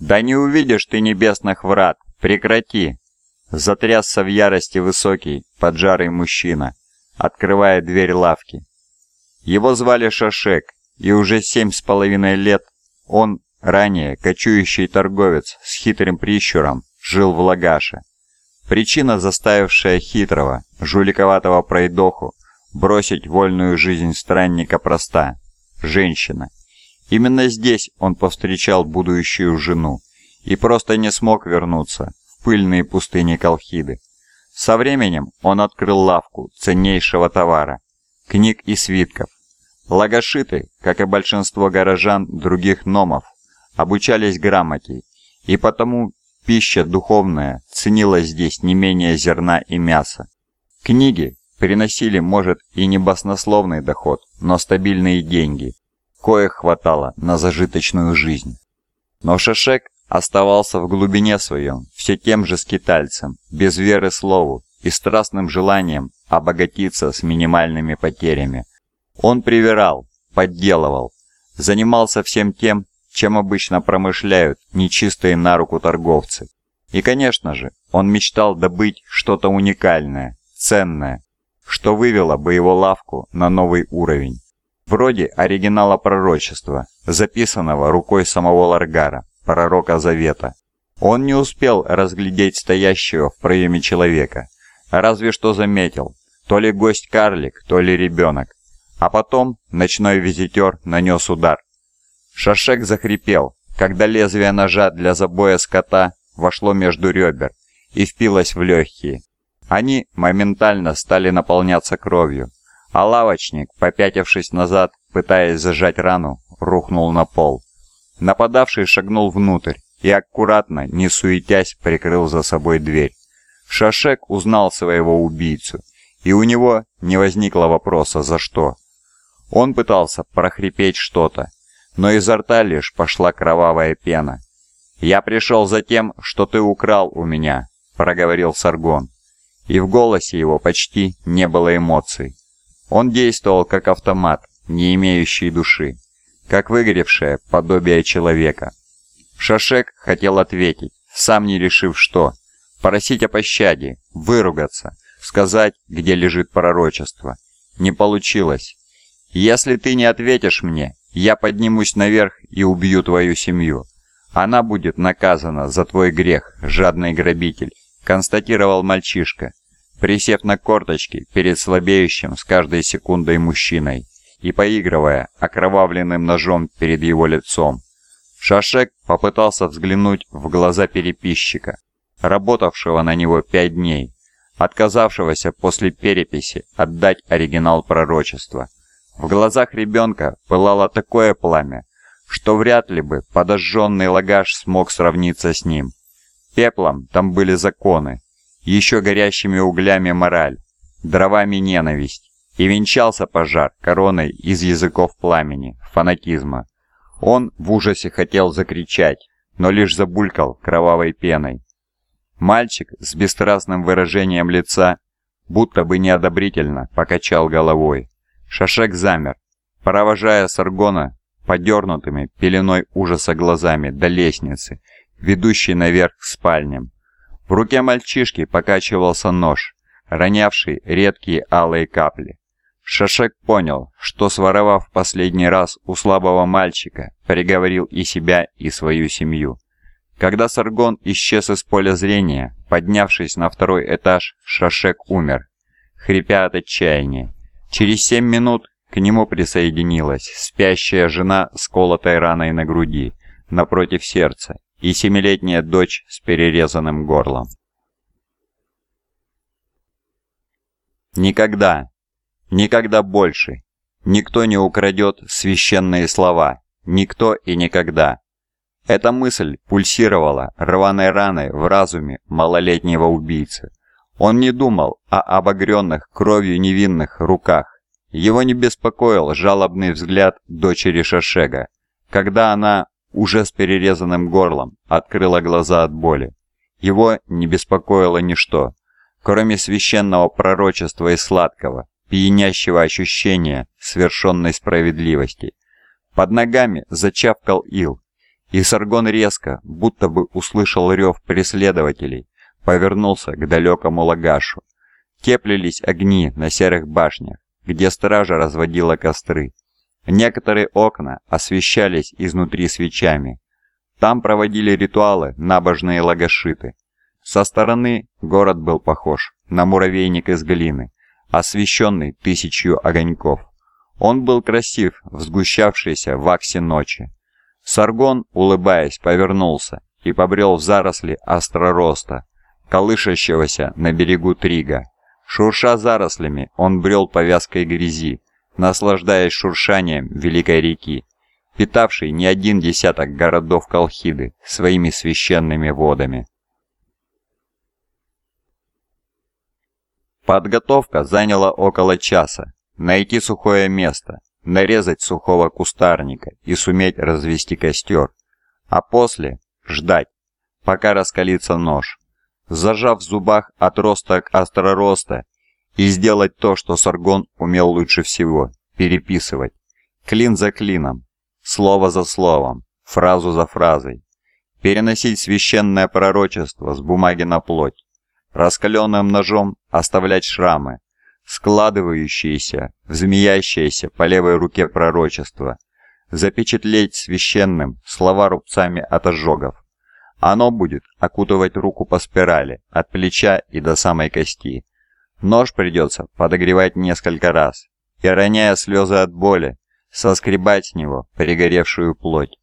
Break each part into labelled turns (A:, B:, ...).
A: «Да не увидишь ты небесных врат! Прекрати!» Затрясся в ярости высокий, поджарый мужчина, открывая дверь лавки. Его звали Шашек, и уже семь с половиной лет он, ранее кочующий торговец с хитрым прищуром, жил в Лагаше. Причина, заставившая хитрого, жуликоватого пройдоху бросить вольную жизнь странника проста – женщина. Именно здесь он повстречал будущую жену и просто не смог вернуться в пыльные пустыни Колхиды. Со временем он открыл лавку ценнейшего товара – книг и свитков. Лагашиты, как и большинство горожан других номов, обучались грамоте, и потому пища духовная ценилась здесь не менее зерна и мяса. Книги приносили, может, и не баснословный доход, но стабильные деньги, коих хватало на зажиточную жизнь. Но Шашек оставался в глубине своем все тем же скитальцем, без веры слову и страстным желанием обогатиться с минимальными потерями. Он привирал, подделывал, занимался всем тем, чем обычно промышляют нечистые на руку торговцы. И, конечно же, он мечтал добыть что-то уникальное, ценное, что вывело бы его лавку на новый уровень. Вроде оригинала пророчества, записанного рукой самого Ларгара, пророка Завета. Он не успел разглядеть стоящего в проеме человека, разве что заметил, то ли гость-карлик, то ли ребенок. А потом ночной визитер нанес удар. Шашек захрипел, когда лезвие ножа для забоя скота вошло между ребер и впилось в легкие. Они моментально стали наполняться кровью, а лавочник, попятившись назад, пытаясь зажать рану, рухнул на пол. Нападавший шагнул внутрь и аккуратно, не суетясь, прикрыл за собой дверь. Шашек узнал своего убийцу, и у него не возникло вопроса «за что?». Он пытался прохрипеть что-то, но изо рта лишь пошла кровавая пена. «Я пришел за тем, что ты украл у меня», — проговорил Саргон. И в голосе его почти не было эмоций. Он действовал как автомат, не имеющий души, как выгоревшее подобие человека. Шашек хотел ответить, сам не решив что, просить о пощаде, выругаться, сказать, где лежит пророчество. Не получилось. «Если ты не ответишь мне, я поднимусь наверх и убью твою семью. Она будет наказана за твой грех, жадный грабитель», констатировал мальчишка, присев на корточки перед слабеющим с каждой секундой мужчиной и поигрывая окровавленным ножом перед его лицом. Шашек попытался взглянуть в глаза переписчика, работавшего на него пять дней, отказавшегося после переписи отдать оригинал пророчества. В глазах ребенка пылало такое пламя, что вряд ли бы подожженный лагаш смог сравниться с ним. Пеплом там были законы, еще горящими углями мораль, дровами ненависть, и венчался пожар короной из языков пламени, фанатизма. Он в ужасе хотел закричать, но лишь забулькал кровавой пеной. Мальчик с бесстрастным выражением лица, будто бы неодобрительно, покачал головой. Шашек замер, провожая Саргона подернутыми пеленой ужаса глазами до лестницы, ведущей наверх к спальням. В руке мальчишки покачивался нож, ронявший редкие алые капли. Шашек понял, что своровав последний раз у слабого мальчика, приговорил и себя, и свою семью. Когда Саргон исчез из поля зрения, поднявшись на второй этаж, Шашек умер, хрипя от отчаяния. Через семь минут к нему присоединилась спящая жена с колотой раной на груди, напротив сердца, и семилетняя дочь с перерезанным горлом. Никогда, никогда больше никто не украдет священные слова, никто и никогда. Эта мысль пульсировала рваной раной в разуме малолетнего убийцы. Он не думал о обогренных кровью невинных руках. Его не беспокоил жалобный взгляд дочери Шашега, когда она, уже с перерезанным горлом, открыла глаза от боли. Его не беспокоило ничто, кроме священного пророчества и сладкого, пьянящего ощущения свершенной справедливости. Под ногами зачавкал ил, и Саргон резко, будто бы услышал рев преследователей, повернулся к далекому лагашу. Теплились огни на серых башнях, где стража разводила костры. Некоторые окна освещались изнутри свечами. Там проводили ритуалы набожные лагашиты. Со стороны город был похож на муравейник из глины, освещенный тысячью огоньков. Он был красив в сгущавшейся ваксе ночи. Саргон, улыбаясь, повернулся и побрел в заросли астророста, колышащегося на берегу Трига. Шурша зарослями, он брел по вязкой грязи, наслаждаясь шуршанием великой реки, питавшей не один десяток городов Колхиды своими священными водами. Подготовка заняла около часа. Найти сухое место, нарезать сухого кустарника и суметь развести костер. А после ждать, пока раскалится нож. Зажав в зубах отросток астророста и сделать то, что Саргон умел лучше всего – переписывать. Клин за клином, слово за словом, фразу за фразой. Переносить священное пророчество с бумаги на плоть раскаленным ножом оставлять шрамы, складывающиеся в змеящееся по левой руке пророчество, запечатлеть священным слова рубцами от ожогов. Оно будет окутывать руку по спирали, от плеча и до самой кости. Нож придется подогревать несколько раз, и, роняя слезы от боли, соскребать с него пригоревшую плоть.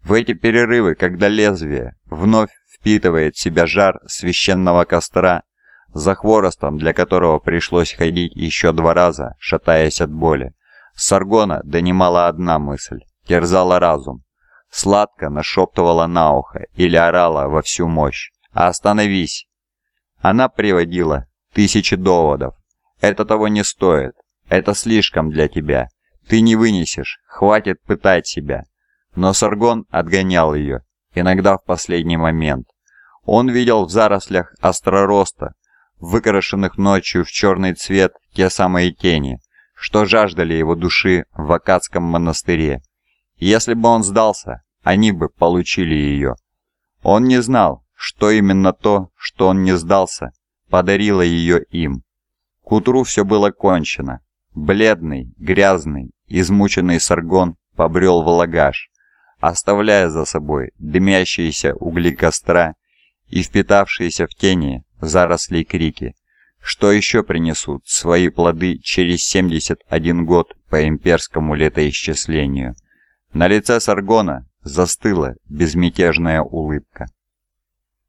A: В эти перерывы, когда лезвие вновь впитывает в себя жар священного костра, за хворостом, для которого пришлось ходить еще два раза, шатаясь от боли. Саргона донимала одна мысль, терзала разум. Сладко нашептывала на ухо или орала во всю мощь. «Остановись!» Она приводила тысячи доводов. «Это того не стоит. Это слишком для тебя. Ты не вынесешь. Хватит пытать себя». Но Саргон отгонял ее, иногда в последний момент. Он видел в зарослях остророста, выкрашенных ночью в черный цвет те самые тени, что жаждали его души в Акадском монастыре. Если бы он сдался, они бы получили ее. Он не знал, что именно то, что он не сдался, подарило ее им. К утру все было кончено. Бледный, грязный, измученный Саргон побрел в лагаж, оставляя за собой дымящиеся угли костра и впитавшиеся в тени заросли крики, что еще принесут свои плоды через 71 год по имперскому летоисчислению. На лице Саргона застыла безмятежная улыбка.